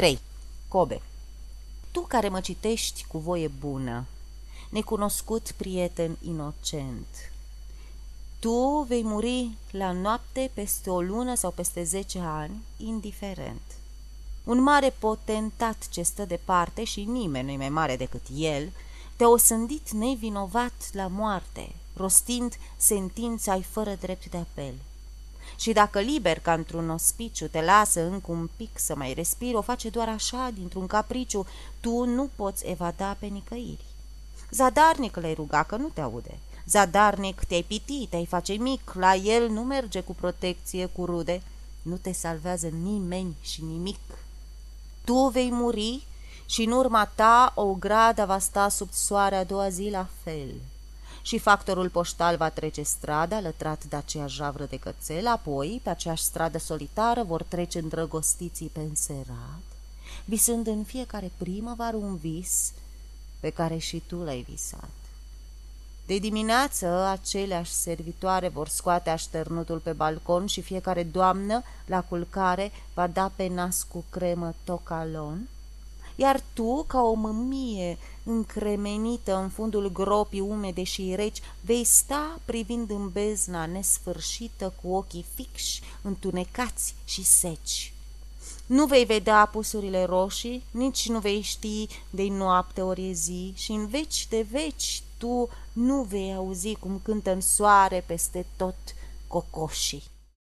3. Kobe Tu care mă citești cu voie bună, necunoscut prieten inocent, tu vei muri la noapte peste o lună sau peste zece ani, indiferent. Un mare potentat ce stă departe și nimeni nu-i mai mare decât el, te-a osândit nevinovat la moarte, rostind sentința-i fără drept de apel. Și dacă liber ca într-un ospiciu te lasă încă un pic să mai respiri, o face doar așa, dintr-un capriciu, tu nu poți evada pe nicăiri. Zadarnic le-ai ruga că nu te aude. Zadarnic te-ai piti, te-ai face mic, la el nu merge cu protecție, cu rude, nu te salvează nimeni și nimic. Tu vei muri și în urma ta o gradă va sta sub soare a doua zi la fel. Și factorul poștal va trece strada, lătrat de aceeași javră de cățel, apoi, pe aceeași stradă solitară, vor trece îndrăgostiții pe înserat, visând în fiecare primăvară un vis pe care și tu l-ai visat. De dimineață, aceleași servitoare vor scoate așternutul pe balcon și fiecare doamnă, la culcare, va da pe nas cu cremă tocalon, iar tu, ca o mămie încremenită în fundul gropii umede și reci, vei sta privind în bezna nesfârșită cu ochii fixi, întunecați și seci. Nu vei vedea apusurile roșii, nici nu vei ști de noapte ori zi și în veci de veci tu nu vei auzi cum cântă în soare peste tot cocoșii.